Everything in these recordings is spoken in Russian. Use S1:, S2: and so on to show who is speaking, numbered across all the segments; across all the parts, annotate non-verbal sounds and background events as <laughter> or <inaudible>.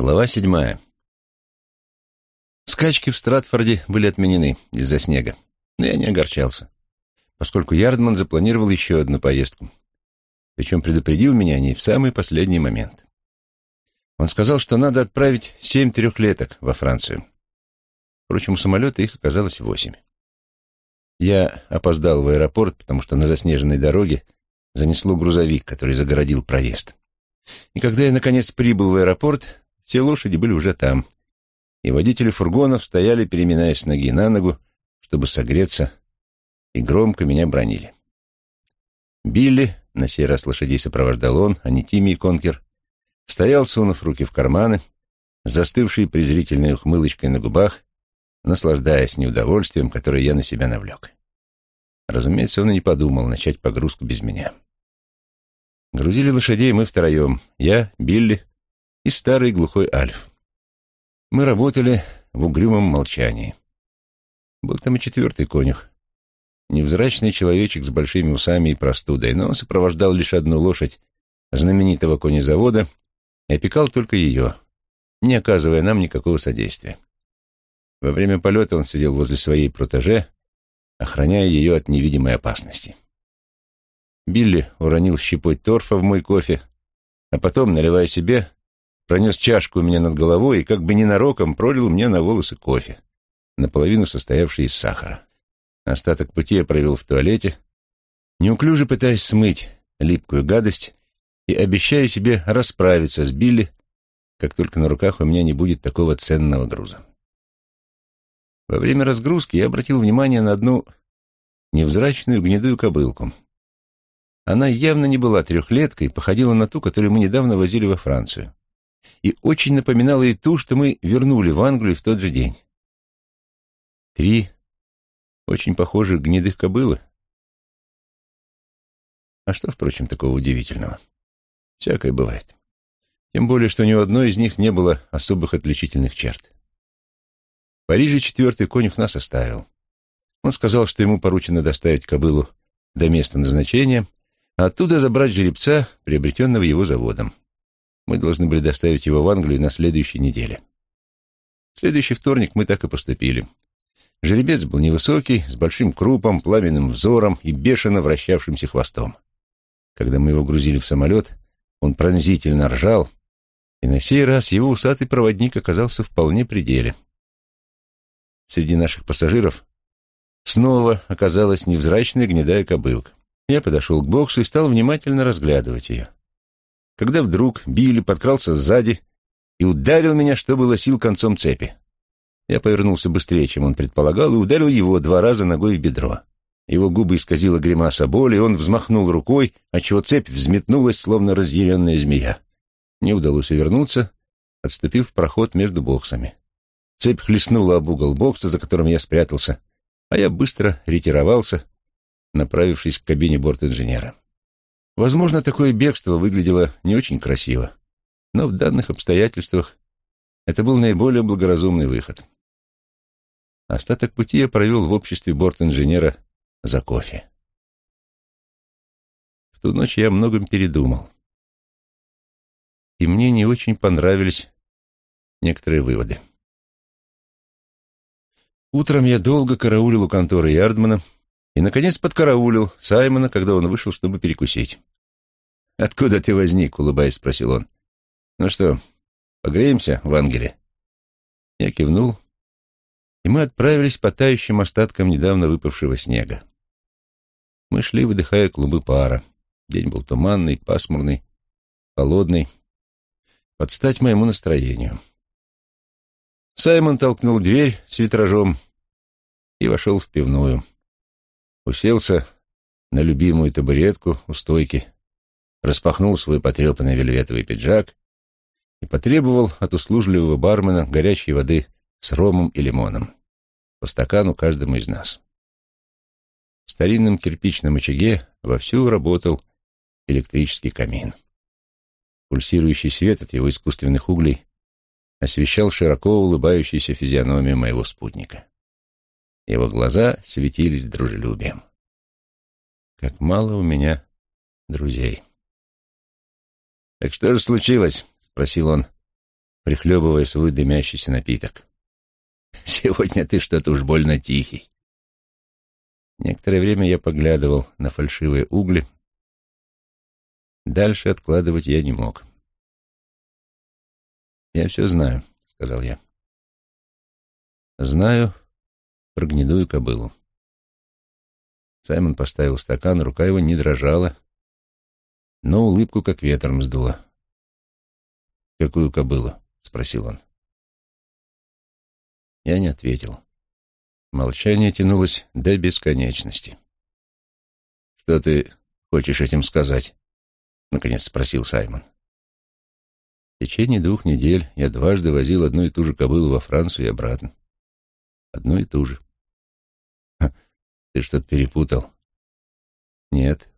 S1: Глава седьмая. Скачки в Стратфорде были отменены из-за снега, но я не огорчался, поскольку Ярдман запланировал еще одну поездку, причем предупредил меня о ней в самый последний момент. Он сказал, что надо отправить семь трехлеток во Францию. Впрочем, у самолета их оказалось восемь. Я опоздал в аэропорт, потому что на заснеженной дороге занесло грузовик, который загородил проезд. И когда я, наконец, прибыл в аэропорт, все лошади были уже там, и водители фургонов стояли, переминаясь ноги на ногу, чтобы согреться, и громко меня бронили. Билли, на сей раз лошадей сопровождал он, а не Тимми и Конкер, стоял, сунув руки в карманы, застывший презрительной ухмылочкой на губах, наслаждаясь неудовольствием, которое я на себя навлек. Разумеется, он и не подумал начать погрузку без меня. Грузили лошадей мы втроем, я, Билли и старый глухой Альф. Мы работали в угрюмом молчании. Был там и четвертый конюх. Невзрачный человечек с большими усами и простудой, но он сопровождал лишь одну лошадь знаменитого конезавода и опекал только ее, не оказывая нам никакого содействия. Во время полета он сидел возле своей протеже, охраняя ее от невидимой опасности. Билли уронил щепой торфа в мой кофе, а потом, наливая себе, пронес чашку у меня над головой и как бы ненароком пролил мне на волосы кофе, наполовину состоявший из сахара. Остаток пути я провел в туалете, неуклюже пытаясь смыть липкую гадость и обещая себе расправиться с Билли, как только на руках у меня не будет такого ценного груза. Во время разгрузки я обратил внимание на одну невзрачную гнедую кобылку. Она явно не была трехлеткой, походила на ту, которую мы недавно возили во Францию и очень напоминала и ту, что мы вернули в Англию в тот же день. Три очень похожих гнедых кобылы. А что, впрочем, такого удивительного? Всякое бывает. Тем более, что ни у одной из них не было особых отличительных черт. В Париже четвертый конюх нас оставил. Он сказал, что ему поручено доставить кобылу до места назначения, а оттуда забрать жеребца, приобретенного его заводом. Мы должны были доставить его в Англию на следующей неделе. В следующий вторник мы так и поступили. Жеребец был невысокий, с большим крупом, пламенным взором и бешено вращавшимся хвостом. Когда мы его грузили в самолет, он пронзительно ржал, и на сей раз его усатый проводник оказался вполне пределе. Среди наших пассажиров снова оказалась невзрачная гнедая кобылка. Я подошел к боксу и стал внимательно разглядывать ее когда вдруг Билли подкрался сзади и ударил меня, что было сил концом цепи. Я повернулся быстрее, чем он предполагал, и ударил его два раза ногой в бедро. Его губы исказила гримаса боли, и он взмахнул рукой, отчего цепь взметнулась, словно разъяренная змея. Не удалось увернуться, отступив в проход между боксами. Цепь хлестнула об угол бокса, за которым я спрятался, а я быстро ретировался, направившись к кабине борт-инженера. Возможно, такое бегство выглядело не очень красиво, но в данных обстоятельствах это был наиболее благоразумный выход. Остаток пути я провел в обществе борт-инженера за кофе. В ту ночь я о многом передумал. И мне не очень понравились некоторые выводы. Утром я долго караулил у конторы Ярдмана и, наконец, подкараулил Саймона, когда он вышел, чтобы перекусить. «Откуда ты возник?» — улыбаясь, спросил он. «Ну что, погреемся в ангеле?» Я кивнул, и мы отправились по тающим остаткам недавно выпавшего снега. Мы шли, выдыхая клубы пара. День был туманный, пасмурный, холодный, под стать моему настроению. Саймон толкнул дверь с витражом и вошел в пивную уселся на любимую табуретку у стойки, распахнул свой потрепанный вельветовый пиджак и потребовал от услужливого бармена горячей воды с ромом и лимоном, по стакану каждому из нас. В старинном кирпичном очаге вовсю работал электрический камин. Пульсирующий свет от его искусственных углей освещал широко улыбающуюся физиономию моего спутника. Его глаза светились дружелюбием. Как мало у меня друзей. «Так что же случилось?» — спросил он, прихлебывая свой дымящийся напиток. «Сегодня ты что-то уж больно тихий». Некоторое время я поглядывал на фальшивые угли. Дальше откладывать я не мог. «Я все знаю», — сказал я. «Знаю про гнедую кобылу». Саймон поставил стакан, рука его не дрожала, но улыбку как ветром сдуло. «Какую кобылу?» — спросил он. Я не ответил. Молчание тянулось до бесконечности. «Что ты хочешь этим сказать?» — наконец спросил Саймон. В течение двух недель я дважды возил одну и ту же кобылу во Францию и обратно. Одну и ту же. Ты что-то перепутал? Нет.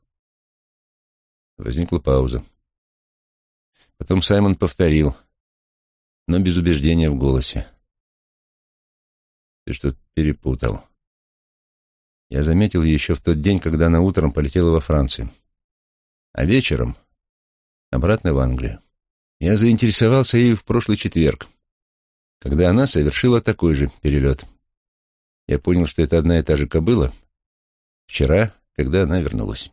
S1: Возникла пауза. Потом Саймон повторил, но без убеждения в голосе. Ты что-то перепутал. Я заметил ее еще в тот день, когда она утром полетела во Францию. А вечером обратно в Англию. Я заинтересовался ею в прошлый четверг, когда она совершила такой же перелет. Я понял, что это одна и та же кобыла, вчера, когда она вернулась.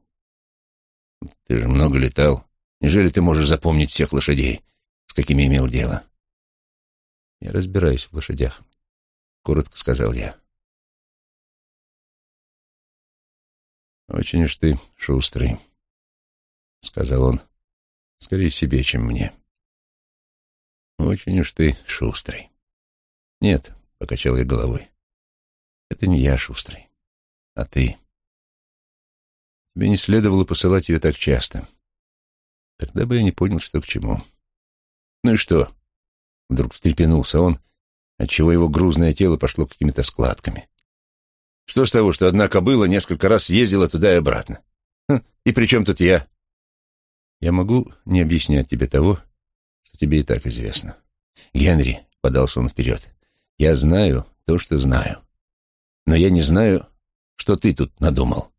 S1: Ты же много летал. Неужели ты можешь запомнить всех лошадей, с какими имел дело? Я разбираюсь в лошадях, коротко сказал я. Очень уж ты шустрый, сказал он, скорее себе, чем мне. Очень уж ты шустрый. Нет, покачал я головой. Это не я шустрый, а ты. Тебе не следовало посылать ее так часто. Тогда бы я не понял, что к чему. Ну и что? Вдруг встрепенулся он, отчего его грузное тело пошло какими-то складками. Что с того, что одна кобыла несколько раз ездила туда и обратно? Хм, и при чем тут я? Я могу не объяснять тебе того, что тебе и так известно. Генри, — подался он вперед, — я знаю то, что знаю. Но я не знаю, что ты тут надумал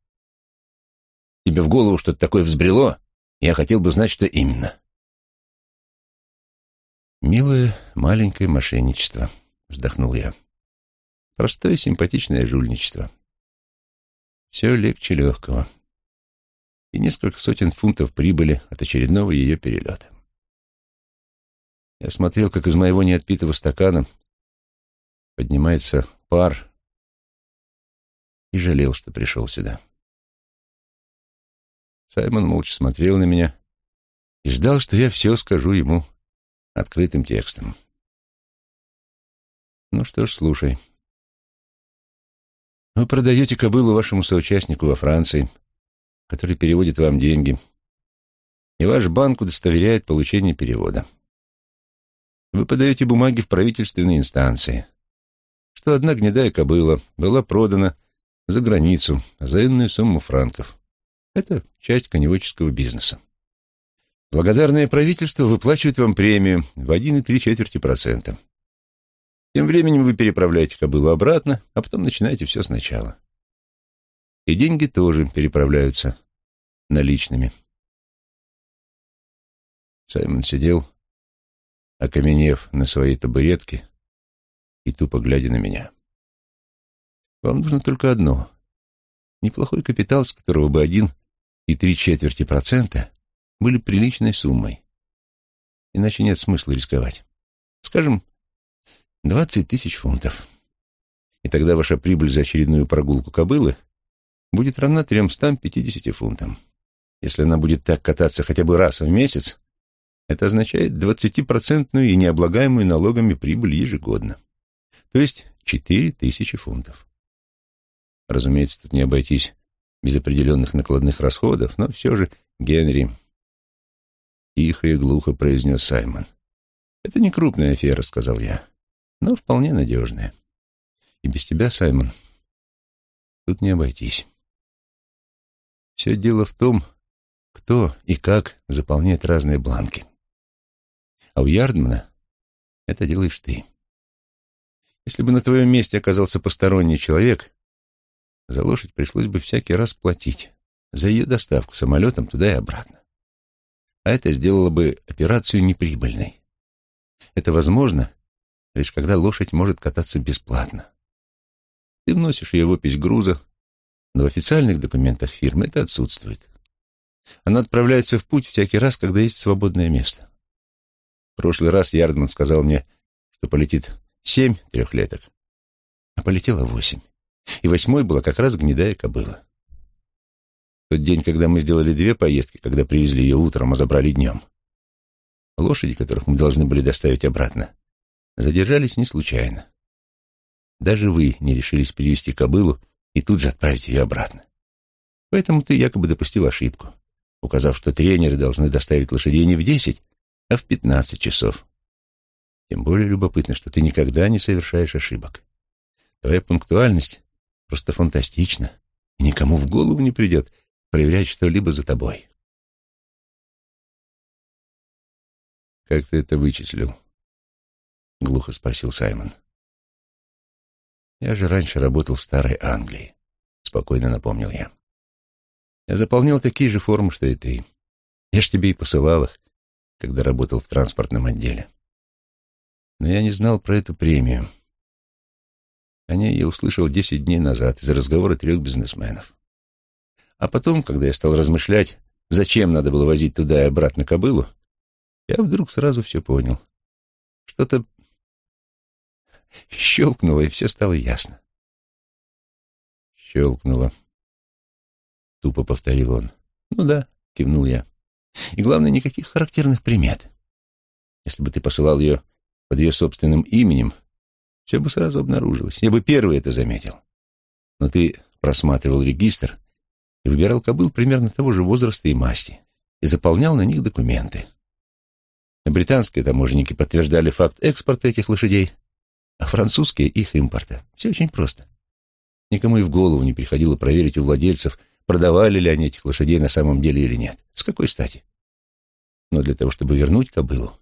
S1: тебе в голову что-то такое взбрело, я хотел бы знать, что именно. «Милое маленькое мошенничество», — вздохнул я. «Простое симпатичное жульничество. Все легче легкого. И несколько сотен фунтов прибыли от очередного ее перелета. Я смотрел, как из моего неотпитого стакана поднимается пар, и жалел, что пришел сюда. Саймон молча смотрел на меня и ждал, что я все скажу ему открытым текстом. Ну что ж, слушай. Вы продаете кобылу вашему соучастнику во Франции, который переводит вам деньги, и ваш банк удостоверяет получение перевода. Вы подаете бумаги в правительственные инстанции, что одна гнедая кобыла была продана за границу за иную сумму франков. Это часть коневодческого бизнеса. Благодарное правительство выплачивает вам премию в 1,3 четверти процента. Тем временем вы переправляете кобылу обратно, а потом начинаете все сначала. И деньги тоже переправляются наличными. Саймон сидел, окаменев на своей табуретке и тупо глядя на меня. Вам нужно только одно — неплохой капитал, с которого бы один и три четверти процента были приличной суммой. Иначе нет смысла рисковать. Скажем, двадцать тысяч фунтов. И тогда ваша прибыль за очередную прогулку кобылы будет равна тремстам пятидесяти фунтам. Если она будет так кататься хотя бы раз в месяц, это означает двадцатипроцентную и необлагаемую налогами прибыль ежегодно. То есть четыре тысячи фунтов. Разумеется, тут не обойтись без определенных накладных расходов, но все же Генри... Тихо и глухо произнес Саймон. «Это не крупная афера», — сказал я, — «но вполне надежная. И без тебя, Саймон, тут не обойтись. Все дело в том, кто и как заполняет разные бланки. А у Ярдмана это делаешь ты. Если бы на твоем месте оказался посторонний человек, за лошадь пришлось бы всякий раз платить за ее доставку самолетом туда и обратно. А это сделало бы операцию неприбыльной. Это возможно, лишь когда лошадь может кататься бесплатно. Ты вносишь ее в опись груза, но в официальных документах фирмы это отсутствует. Она отправляется в путь всякий раз, когда есть свободное место. В прошлый раз Ярдман сказал мне, что полетит семь трехлеток, а полетело восемь. И восьмой была как раз гнедая кобыла. Тот день, когда мы сделали две поездки, когда привезли ее утром, а забрали днем, лошади, которых мы должны были доставить обратно, задержались не случайно. Даже вы не решились перевести кобылу и тут же отправить ее обратно. Поэтому ты якобы допустил ошибку, указав, что тренеры должны доставить лошадей не в десять, а в пятнадцать часов. Тем более любопытно, что ты никогда не совершаешь ошибок. Твоя пунктуальность просто фантастична, и никому в голову не придет проверять что-либо за тобой. «Как ты это вычислил?» — глухо спросил Саймон. «Я же раньше работал в Старой Англии», — спокойно напомнил я. «Я заполнял такие же формы, что и ты. Я ж тебе и посылал их, когда работал в транспортном отделе. Но я не знал про эту премию. О ней я услышал десять дней назад из разговора трех бизнесменов. А потом, когда я стал размышлять, зачем надо было возить туда и обратно кобылу, я вдруг сразу все понял. Что-то щелкнуло, и все стало ясно. Щелкнуло. Тупо повторил он. Ну да, кивнул я. И главное, никаких характерных примет. Если бы ты посылал ее под ее собственным именем, все бы сразу обнаружилось. Я бы первый это заметил. Но ты просматривал регистр и выбирал кобыл примерно того же возраста и масти и заполнял на них документы. Британские таможенники подтверждали факт экспорта этих лошадей, а французские — их импорта. Все очень просто. Никому и в голову не приходило проверить у владельцев, продавали ли они этих лошадей на самом деле или нет. С какой стати? Но для того, чтобы вернуть кобылу,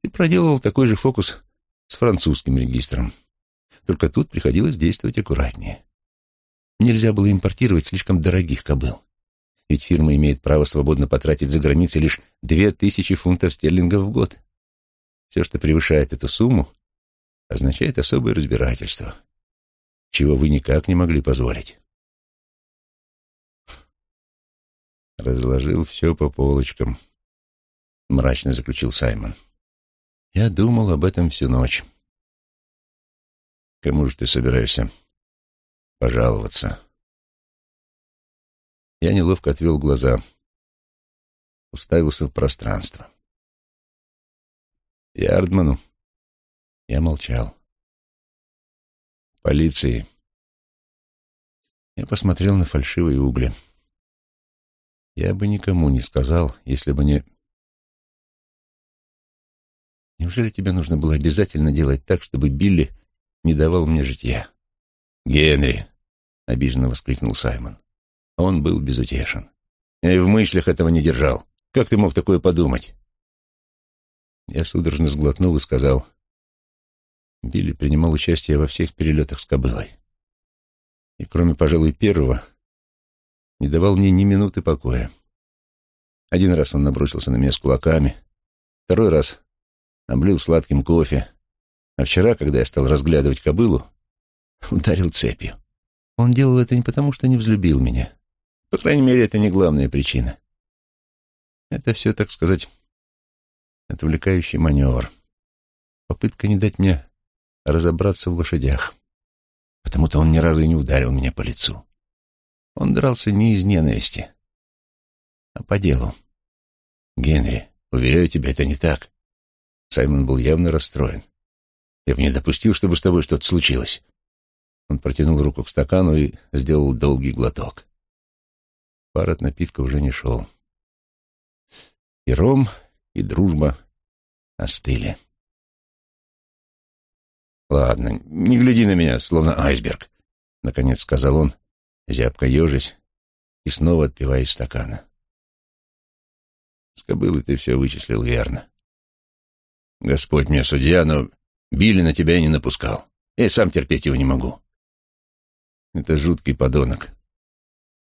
S1: ты проделывал такой же фокус с французским регистром. Только тут приходилось действовать аккуратнее. Нельзя было импортировать слишком дорогих кобыл ведь фирма имеет право свободно потратить за границей лишь две тысячи фунтов стерлингов в год. Все, что превышает эту сумму, означает особое разбирательство, чего вы никак не могли позволить. Разложил все по полочкам, мрачно заключил Саймон. Я думал об этом всю ночь. Кому же ты собираешься пожаловаться? Я неловко отвел глаза, уставился в пространство. Ярдману. Я молчал. Полиции. Я посмотрел на фальшивые угли. Я бы никому не сказал, если бы не... Неужели тебе нужно было обязательно делать так, чтобы Билли не давал мне житья? Генри! — обиженно воскликнул Саймон. Он был безутешен. Я и в мыслях этого не держал. Как ты мог такое подумать? Я судорожно сглотнул и сказал. Билли принимал участие во всех перелетах с кобылой. И кроме, пожалуй, первого, не давал мне ни минуты покоя. Один раз он набросился на меня с кулаками, второй раз облил сладким кофе, а вчера, когда я стал разглядывать кобылу, <laughs> ударил цепью. Он делал это не потому, что не взлюбил меня, по крайней мере, это не главная причина. Это все, так сказать, отвлекающий маневр. Попытка не дать мне разобраться в лошадях. Потому-то он ни разу и не ударил меня по лицу. Он дрался не из ненависти, а по делу. Генри, уверяю тебя, это не так. Саймон был явно расстроен. Я бы не допустил, чтобы с тобой что-то случилось. Он протянул руку к стакану и сделал долгий глоток. Пар от напитка уже не шел. И ром, и дружба остыли. «Ладно, не гляди на меня, словно айсберг», — наконец сказал он, зябко ежась и снова отпивая из стакана. «С кобылы ты все вычислил верно. Господь мне судья, но Билли на тебя и не напускал. Я сам терпеть его не могу. Это жуткий подонок.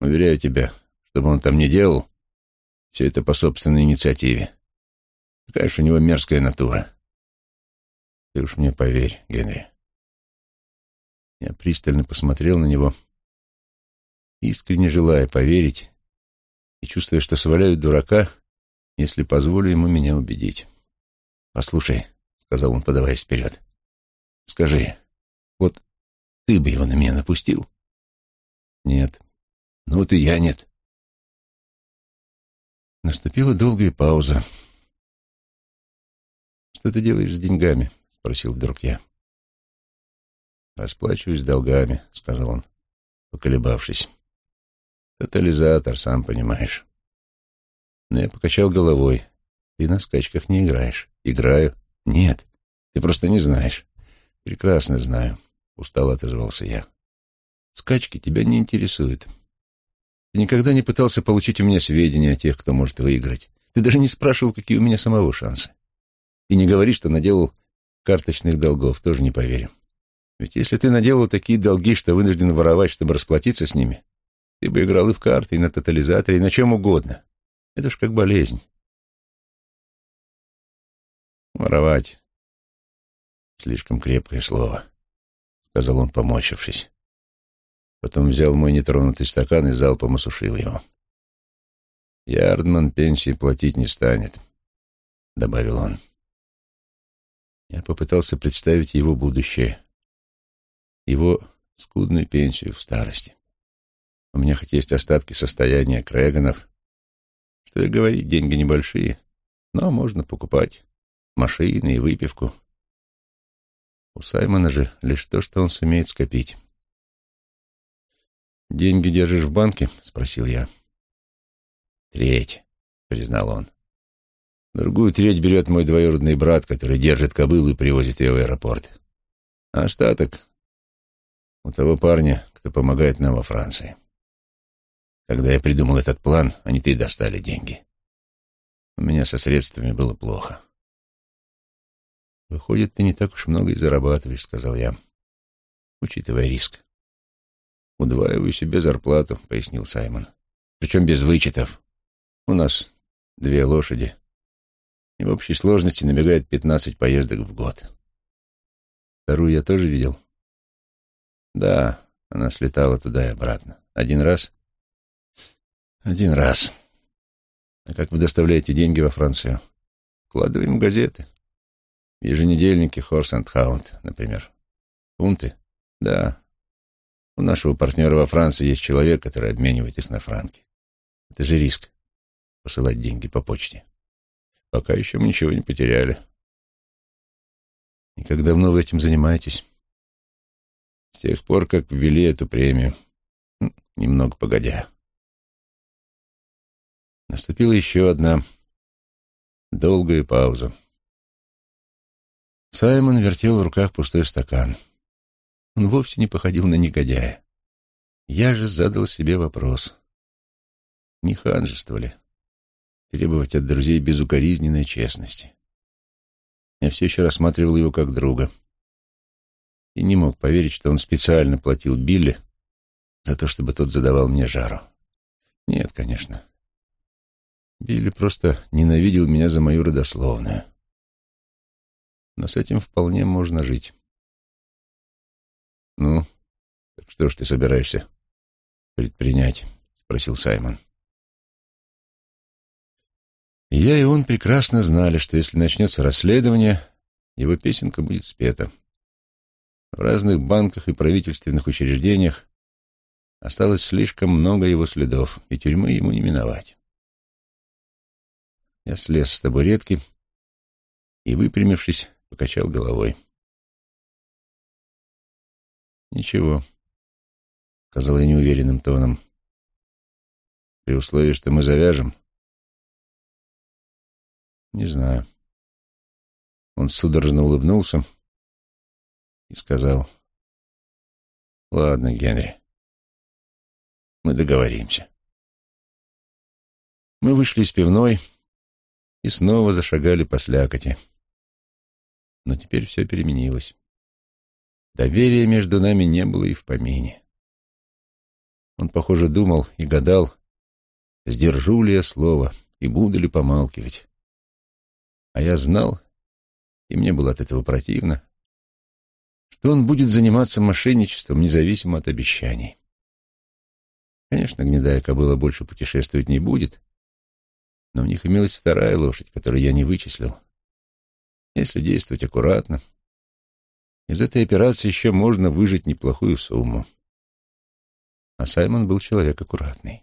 S1: Уверяю тебя, что бы он там ни делал, все это по собственной инициативе. Такая же у него мерзкая натура. Ты уж мне поверь, Генри. Я пристально посмотрел на него, искренне желая поверить и чувствуя, что сваляю дурака, если позволю ему меня убедить. «Послушай», — сказал он, подаваясь вперед, — «скажи, вот ты бы его на меня напустил?» «Нет». «Ну вот и я нет». Наступила долгая пауза. «Что ты делаешь с деньгами?» — спросил вдруг я. «Расплачиваюсь долгами», — сказал он, поколебавшись. «Тотализатор, сам понимаешь». Но я покачал головой. «Ты на скачках не играешь». «Играю». «Нет, ты просто не знаешь». «Прекрасно знаю», — устало отозвался я. «Скачки тебя не интересуют. Ты никогда не пытался получить у меня сведения о тех, кто может выиграть. Ты даже не спрашивал, какие у меня самого шансы. И не говори, что наделал карточных долгов, тоже не поверю. Ведь если ты наделал такие долги, что вынужден воровать, чтобы расплатиться с ними, ты бы играл и в карты, и на тотализаторе, и на чем угодно. Это ж как болезнь. Воровать. Слишком крепкое слово, — сказал он, помочившись. Потом взял мой нетронутый стакан и залпом осушил его. «Ярдман пенсии платить не станет», — добавил он. Я попытался представить его будущее, его скудную пенсию в старости. У меня хоть есть остатки состояния Крэганов. Что и говорить, деньги небольшие, но можно покупать машины и выпивку. У Саймона же лишь то, что он сумеет скопить. «Деньги держишь в банке?» — спросил я. «Треть», — признал он. Другую треть берет мой двоюродный брат, который держит кобылу и привозит ее в аэропорт. А остаток у того парня, кто помогает нам во Франции. Когда я придумал этот план, они-то и достали деньги. У меня со средствами было плохо. «Выходит, ты не так уж много и зарабатываешь», — сказал я, учитывая риск. «Удваиваю себе зарплату», — пояснил Саймон. «Причем без вычетов. У нас две лошади, и в общей сложности набегает пятнадцать поездок в год. Вторую я тоже видел?» Да, она слетала туда и обратно. Один раз? Один раз. А как вы доставляете деньги во Францию? Вкладываем в газеты. Еженедельники Horse and Hound, например. Фунты? Да. У нашего партнера во Франции есть человек, который обменивает их на франки. Это же риск — посылать деньги по почте. Пока еще мы ничего не потеряли. И как давно вы этим занимаетесь? С тех пор, как ввели эту премию. Немного погодя. Наступила еще одна долгая пауза. Саймон вертел в руках пустой стакан. Он вовсе не походил на негодяя. Я же задал себе вопрос. Не ханжество ли? Требовать от друзей безукоризненной честности. Я все еще рассматривал его как друга — и не мог поверить, что он специально платил Билли за то, чтобы тот задавал мне жару. Нет, конечно. Билли просто ненавидел меня за мою родословную. Но с этим вполне можно жить. «Ну, так что ж ты собираешься предпринять?» — спросил Саймон. я и он прекрасно знали, что если начнется расследование, его песенка будет спета. В разных банках и правительственных учреждениях осталось слишком много его следов, и тюрьмы ему не миновать. Я слез с табуретки и, выпрямившись, покачал головой. «Ничего», — сказал я неуверенным тоном. «При условии, что мы завяжем?» «Не знаю». Он судорожно улыбнулся и сказал, «Ладно, Генри, мы договоримся». Мы вышли из пивной и снова зашагали по слякоти. Но теперь все переменилось. Доверия между нами не было и в помине. Он, похоже, думал и гадал, сдержу ли я слово и буду ли помалкивать. А я знал и мне было от этого противно, что он будет заниматься мошенничеством независимо от обещаний. Конечно, гнедая кобыла больше путешествовать не будет, но у них имелась вторая лошадь, которую я не вычислил. Если действовать аккуратно, из этой операции еще можно выжить неплохую сумму. А Саймон был человек аккуратный.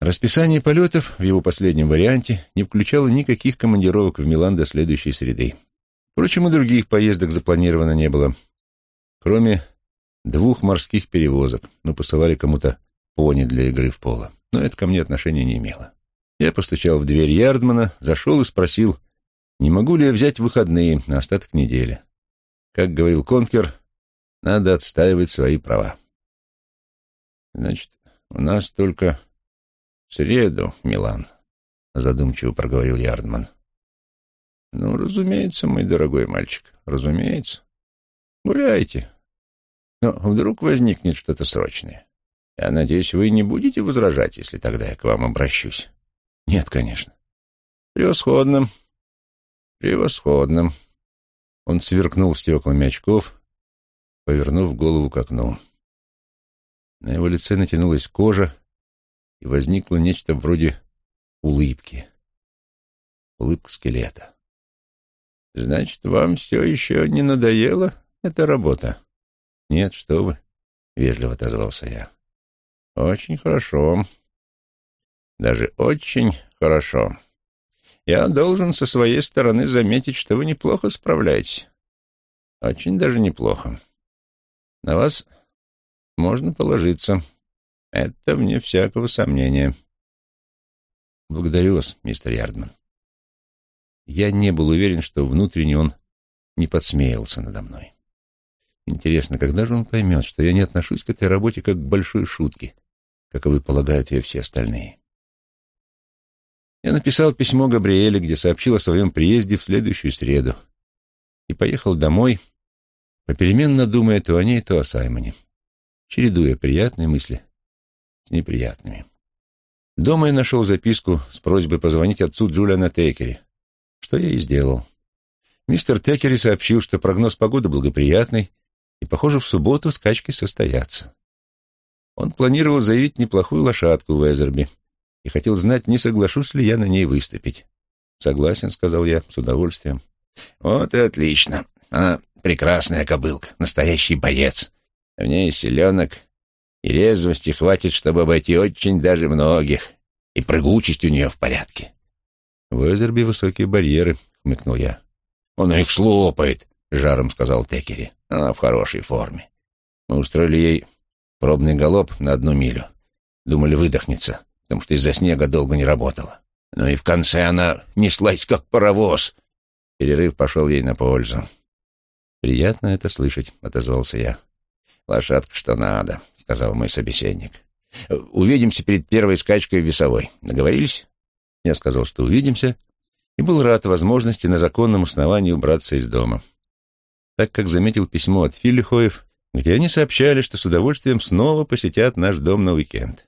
S1: Расписание полетов в его последнем варианте не включало никаких командировок в Милан до следующей среды. Впрочем, и других поездок запланировано не было, кроме двух морских перевозок. Мы посылали кому-то пони для игры в поло, но это ко мне отношения не имело. Я постучал в дверь Ярдмана, зашел и спросил, не могу ли я взять выходные на остаток недели. Как говорил Конкер, надо отстаивать свои права. Значит, у нас только в среду, Милан, задумчиво проговорил Ярдман. Ну, разумеется, мой дорогой мальчик, разумеется. Гуляйте. Но вдруг возникнет что-то срочное. Я надеюсь, вы не будете возражать, если тогда я к вам обращусь. Нет, конечно. Превосходно. Превосходно. Он сверкнул стеклами очков, повернув голову к окну. На его лице натянулась кожа, и возникло нечто вроде улыбки. Улыбка скелета. «Значит, вам все еще не надоело эта работа?» «Нет, что вы», — вежливо отозвался я. «Очень хорошо. Даже очень хорошо. Я должен со своей стороны заметить, что вы неплохо справляетесь. Очень даже неплохо. На вас можно положиться». Это вне всякого сомнения. Благодарю вас, мистер Ярдман. Я не был уверен, что внутренне он не подсмеялся надо мной. Интересно, когда же он поймет, что я не отношусь к этой работе как к большой шутке, каковы полагают ее все остальные? Я написал письмо Габриэле, где сообщил о своем приезде в следующую среду, и поехал домой, попеременно думая то о ней, то о Саймоне, чередуя приятные мысли с неприятными. Дома я нашел записку с просьбой позвонить отцу Джулиана Текери, что я и сделал. Мистер Текери сообщил, что прогноз погоды благоприятный, и, похоже, в субботу скачки состоятся. Он планировал заявить неплохую лошадку в Эзерби и хотел знать, не соглашусь ли я на ней выступить. «Согласен», — сказал я, с удовольствием. «Вот и отлично. Она прекрасная кобылка, настоящий боец. В ней селенок и резвости хватит, чтобы обойти очень даже многих, и прыгучесть у нее в порядке. — В Эзерби высокие барьеры, — хмыкнул я. — Он их слопает, — жаром сказал Текери. Она в хорошей форме. Мы устроили ей пробный галоп на одну милю. Думали, выдохнется, потому что из-за снега долго не работала. Но и в конце она неслась, как паровоз. Перерыв пошел ей на пользу. «Приятно это слышать», — отозвался я. «Лошадка что надо сказал мой собеседник. «Увидимся перед первой скачкой весовой. Договорились?» Я сказал, что увидимся, и был рад возможности на законном основании убраться из дома. Так как заметил письмо от Филлихоев, где они сообщали, что с удовольствием снова посетят наш дом на уикенд.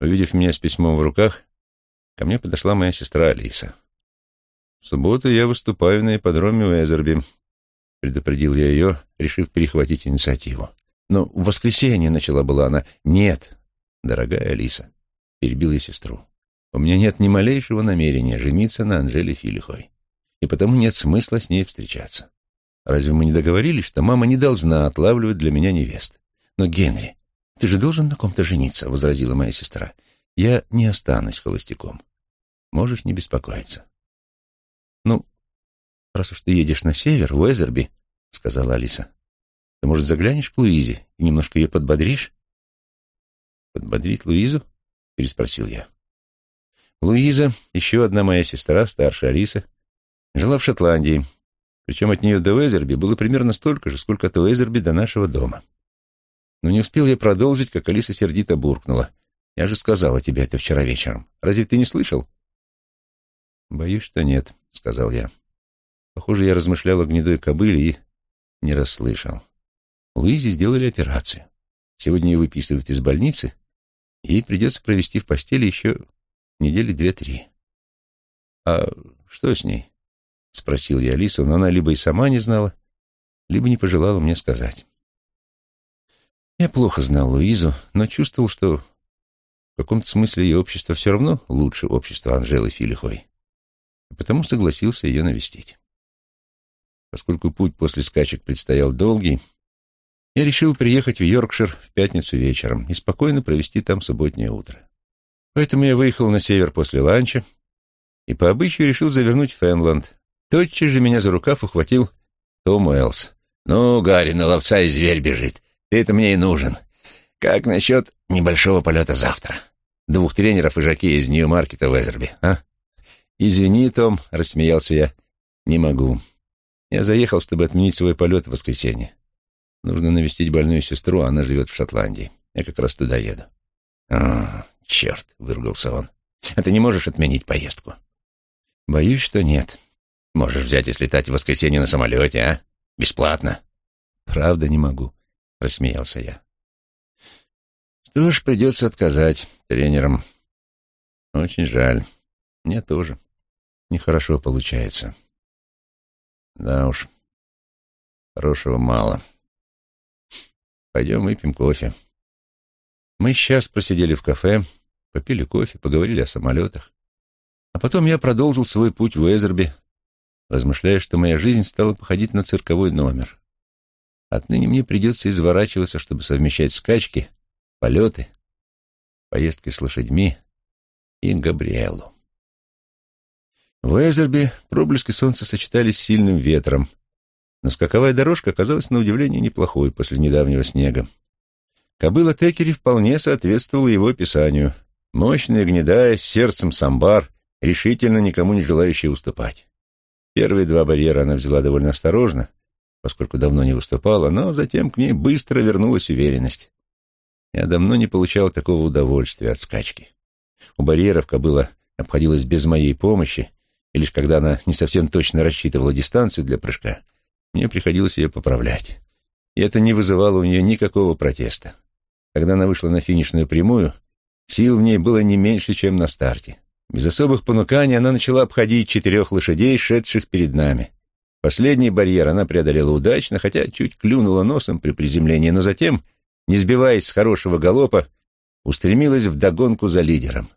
S1: Увидев меня с письмом в руках, ко мне подошла моя сестра Алиса. «В субботу я выступаю на ипподроме Уэзерби», — предупредил я ее, решив перехватить инициативу. «Но в воскресенье», — начала была она. «Нет, дорогая Алиса», — перебил я сестру. «У меня нет ни малейшего намерения жениться на Анжеле Филихой, и потому нет смысла с ней встречаться. Разве мы не договорились, что мама не должна отлавливать для меня невест? Но, Генри, ты же должен на ком-то жениться», — возразила моя сестра. «Я не останусь холостяком. Можешь не беспокоиться». «Ну, раз уж ты едешь на север, в Уэзерби», — сказала Алиса, ты, может, заглянешь к Луизе и немножко ее подбодришь? Подбодрить Луизу? Переспросил я. Луиза, еще одна моя сестра, старшая Алиса, жила в Шотландии, причем от нее до Уэзерби было примерно столько же, сколько от Уэзерби до нашего дома. Но не успел я продолжить, как Алиса сердито буркнула. «Я же сказала тебе это вчера вечером. Разве ты не слышал?» «Боюсь, что нет», — сказал я. Похоже, я размышлял о гнедой кобыле и не расслышал. Луизе сделали операцию. Сегодня ее выписывают из больницы, ей придется провести в постели еще недели две-три. «А что с ней?» — спросил я Алису, но она либо и сама не знала, либо не пожелала мне сказать. Я плохо знал Луизу, но чувствовал, что в каком-то смысле ее общество все равно лучше общества Анжелы Филиховой, и потому согласился ее навестить. Поскольку путь после скачек предстоял долгий, я решил приехать в Йоркшир в пятницу вечером и спокойно провести там субботнее утро. Поэтому я выехал на север после ланча и по обычаю решил завернуть в Фенланд. Тотчас же меня за рукав ухватил Том Уэллс. «Ну, Гарри, на ловца и зверь бежит. Ты это мне и нужен. Как насчет небольшого полета завтра? Двух тренеров и жаки из Нью-Маркета в Эзерби, а?» «Извини, Том», — рассмеялся я. «Не могу. Я заехал, чтобы отменить свой полет в воскресенье. Нужно навестить больную сестру, она живет в Шотландии. Я как раз туда еду. «А, черт!» — выругался он. «А ты не можешь отменить поездку?» «Боюсь, что нет. Можешь взять и слетать в воскресенье на самолете, а? Бесплатно». «Правда не могу», — рассмеялся я. «Что ж, придется отказать тренерам. Очень жаль. Мне тоже. Нехорошо получается». «Да уж, хорошего мало». Пойдем выпьем кофе. Мы сейчас просидели в кафе, попили кофе, поговорили о самолетах. А потом я продолжил свой путь в Эзерби, размышляя, что моя жизнь стала походить на цирковой номер. Отныне мне придется изворачиваться, чтобы совмещать скачки, полеты, поездки с лошадьми и Габриэлу. В Эзерби проблески солнца сочетались с сильным ветром, но скаковая дорожка оказалась на удивление неплохой после недавнего снега. Кобыла Текери вполне соответствовала его описанию. Мощная, гнедая, с сердцем самбар, решительно никому не желающая уступать. Первые два барьера она взяла довольно осторожно, поскольку давно не выступала, но затем к ней быстро вернулась уверенность. Я давно не получал такого удовольствия от скачки. У барьеров кобыла обходилась без моей помощи, и лишь когда она не совсем точно рассчитывала дистанцию для прыжка — мне приходилось ее поправлять. И это не вызывало у нее никакого протеста. Когда она вышла на финишную прямую, сил в ней было не меньше, чем на старте. Без особых понуканий она начала обходить четырех лошадей, шедших перед нами. Последний барьер она преодолела удачно, хотя чуть клюнула носом при приземлении, но затем, не сбиваясь с хорошего галопа, устремилась в догонку за лидером.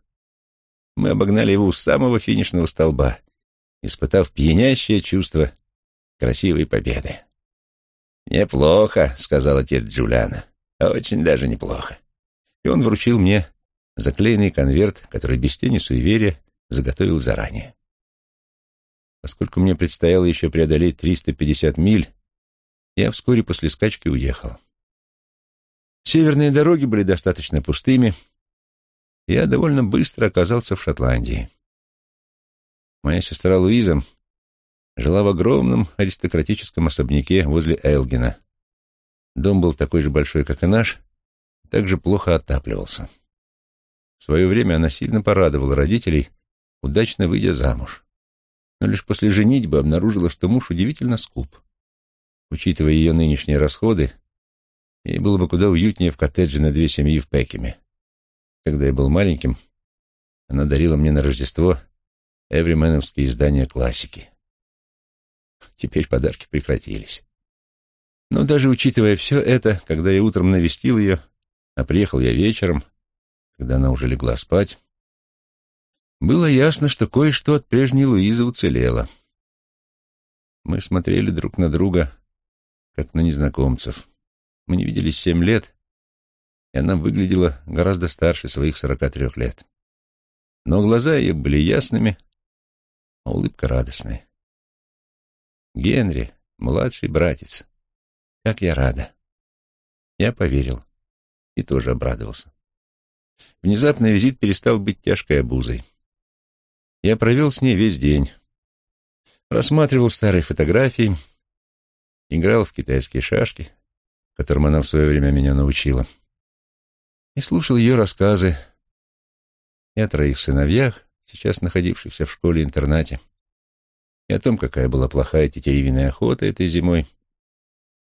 S1: Мы обогнали его у самого финишного столба, испытав пьянящее чувство красивой победы. «Неплохо», — сказал отец Джулиана. «Очень даже неплохо». И он вручил мне заклеенный конверт, который без тени суеверия заготовил заранее. Поскольку мне предстояло еще преодолеть 350 миль, я вскоре после скачки уехал. Северные дороги были достаточно пустыми, и я довольно быстро оказался в Шотландии. Моя сестра Луиза жила в огромном аристократическом особняке возле Элгина. Дом был такой же большой, как и наш, также плохо отапливался. В свое время она сильно порадовала родителей, удачно выйдя замуж. Но лишь после женитьбы обнаружила, что муж удивительно скуп. Учитывая ее нынешние расходы, ей было бы куда уютнее в коттедже на две семьи в Пекеме. Когда я был маленьким, она дарила мне на Рождество эврименовские издания классики. Теперь подарки прекратились. Но даже учитывая все это, когда я утром навестил ее, а приехал я вечером, когда она уже легла спать, было ясно, что кое-что от прежней Луизы уцелело. Мы смотрели друг на друга, как на незнакомцев. Мы не виделись семь лет, и она выглядела гораздо старше своих сорока трех лет. Но глаза ее были ясными, а улыбка радостной. Генри, младший братец. Как я рада. Я поверил и тоже обрадовался. Внезапно визит перестал быть тяжкой обузой. Я провел с ней весь день. Рассматривал старые фотографии, играл в китайские шашки, которым она в свое время меня научила, и слушал ее рассказы и о троих сыновьях, сейчас находившихся в школе-интернате, и о том, какая была плохая тетеревиная охота этой зимой,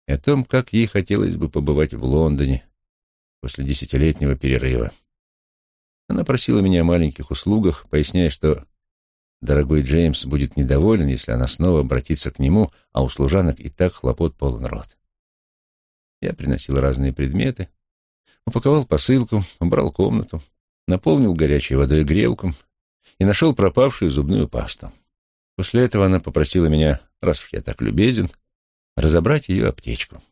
S1: и о том, как ей хотелось бы побывать в Лондоне после десятилетнего перерыва. Она просила меня о маленьких услугах, поясняя, что дорогой Джеймс будет недоволен, если она снова обратится к нему, а у служанок и так хлопот полон рот. Я приносил разные предметы, упаковал посылку, убрал комнату, наполнил горячей водой грелку и нашел пропавшую зубную пасту. После этого она попросила меня, раз уж я так любезен, разобрать ее аптечку.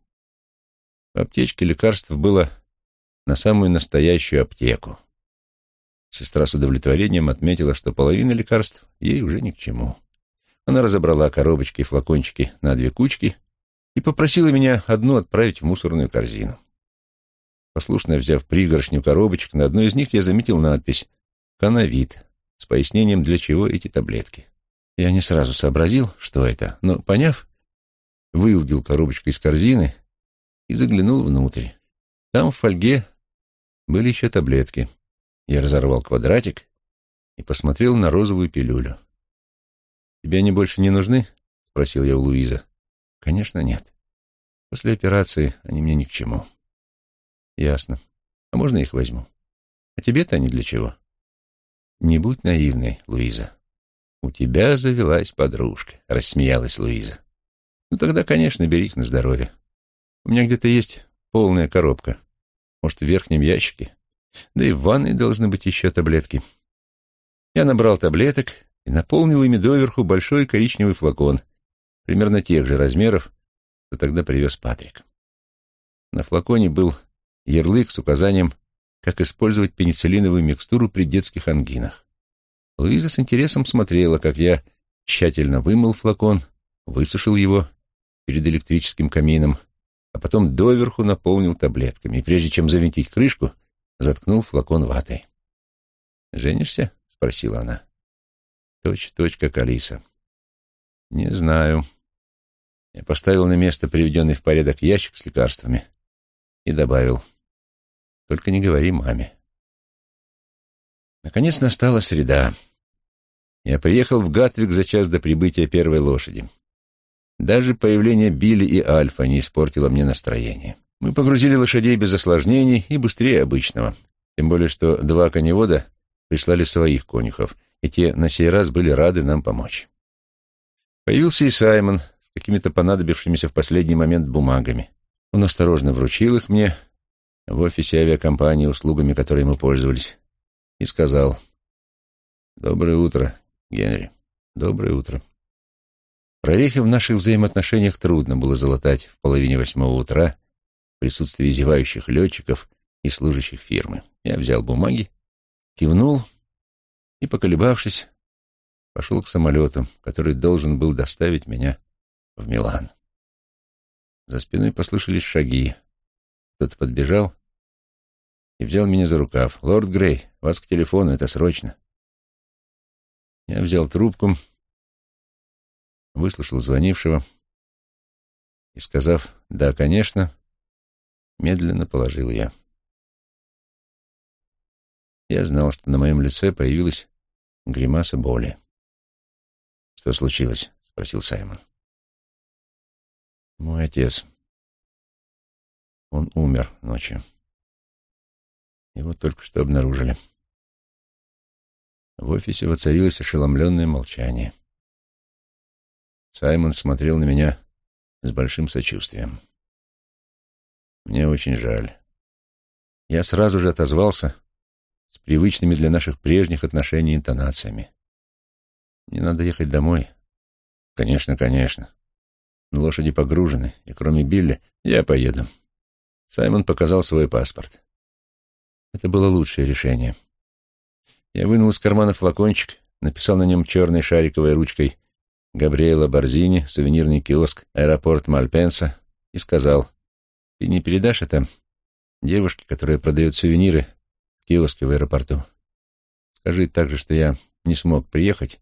S1: В аптечке лекарств было на самую настоящую аптеку. Сестра с удовлетворением отметила, что половина лекарств ей уже ни к чему. Она разобрала коробочки и флакончики на две кучки и попросила меня одну отправить в мусорную корзину. Послушно взяв пригоршню коробочек, на одной из них я заметил надпись «Канавит» с пояснением, для чего эти таблетки. Я не сразу сообразил, что это, но, поняв, выудил коробочку из корзины и заглянул внутрь. Там в фольге были еще таблетки. Я разорвал квадратик и посмотрел на розовую пилюлю. «Тебе они больше не нужны?» — спросил я у Луиза. «Конечно, нет. После операции они мне ни к чему». «Ясно. А можно их возьму? А тебе-то они для чего?» «Не будь наивной, Луиза. У тебя завелась подружка», — рассмеялась Луиза. «Ну тогда, конечно, бери их на здоровье. У меня где-то есть полная коробка. Может, в верхнем ящике. Да и в ванной должны быть еще таблетки». Я набрал таблеток и наполнил ими доверху большой коричневый флакон, примерно тех же размеров, что тогда привез Патрик. На флаконе был ярлык с указанием, как использовать пенициллиновую микстуру при детских ангинах. Луиза с интересом смотрела, как я тщательно вымыл флакон, высушил его перед электрическим камином, а потом доверху наполнил таблетками, и прежде чем завинтить крышку, заткнул флакон ватой. «Женишься?» — спросила она. Точь-точь, как Алиса. «Не знаю». Я поставил на место приведенный в порядок ящик с лекарствами и добавил. «Только не говори маме». Наконец настала среда. Я приехал в Гатвик за час до прибытия первой лошади. Даже появление Билли и Альфа не испортило мне настроение. Мы погрузили лошадей без осложнений и быстрее обычного. Тем более, что два коневода прислали своих конюхов, и те на сей раз были рады нам помочь. Появился и Саймон с какими-то понадобившимися в последний момент бумагами. Он осторожно вручил их мне в офисе авиакомпании, услугами которой мы пользовались, и сказал «Доброе утро, Генри. Доброе утро». Прорехи в наших взаимоотношениях трудно было залатать в половине восьмого утра присутствии зевающих летчиков и служащих фирмы. Я взял бумаги, кивнул и, поколебавшись, пошел к самолету, который должен был доставить меня в Милан. За спиной послышались шаги. Кто-то подбежал и взял меня за рукав. «Лорд Грей, вас к телефону, это срочно». Я взял трубку, выслушал звонившего и, сказав «да, конечно», медленно положил я. Я знал, что на моем лице появилась гримаса боли. «Что случилось?» — спросил Саймон. «Мой отец. Он умер ночью. Его только что обнаружили». В офисе воцарилось ошеломленное молчание. Саймон смотрел на меня с большим сочувствием. «Мне очень жаль. Я сразу же отозвался с привычными для наших прежних отношений интонациями. Мне надо ехать домой. Конечно, конечно. Но лошади погружены, и кроме Билли я поеду. Саймон показал свой паспорт. Это было лучшее решение. Я вынул из кармана флакончик, написал на нем черной шариковой ручкой «Габриэла Борзини, сувенирный киоск, аэропорт Мальпенса» и сказал, «Ты не передашь это девушке, которая продает сувениры в киоске в аэропорту? Скажи также, что я не смог приехать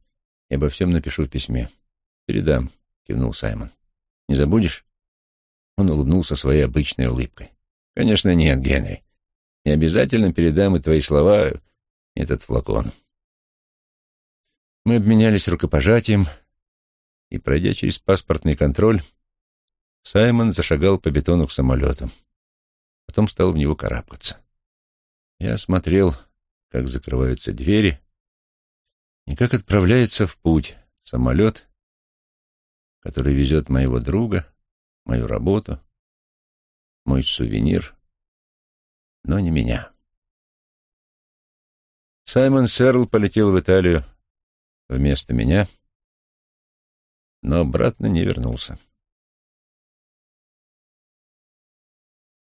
S1: и обо всем напишу в письме. Передам, кивнул Саймон. Не забудешь? Он улыбнулся своей обычной улыбкой. Конечно, нет, Генри. Не обязательно передам и твои слова, этот флакон. Мы обменялись рукопожатием, и, пройдя через паспортный контроль, Саймон зашагал по бетону к самолету. Потом стал в него карабкаться. Я смотрел, как закрываются двери, И как отправляется в путь самолет, который везет моего друга, мою работу, мой сувенир, но не меня. Саймон Серл полетел в Италию вместо меня, но обратно не вернулся.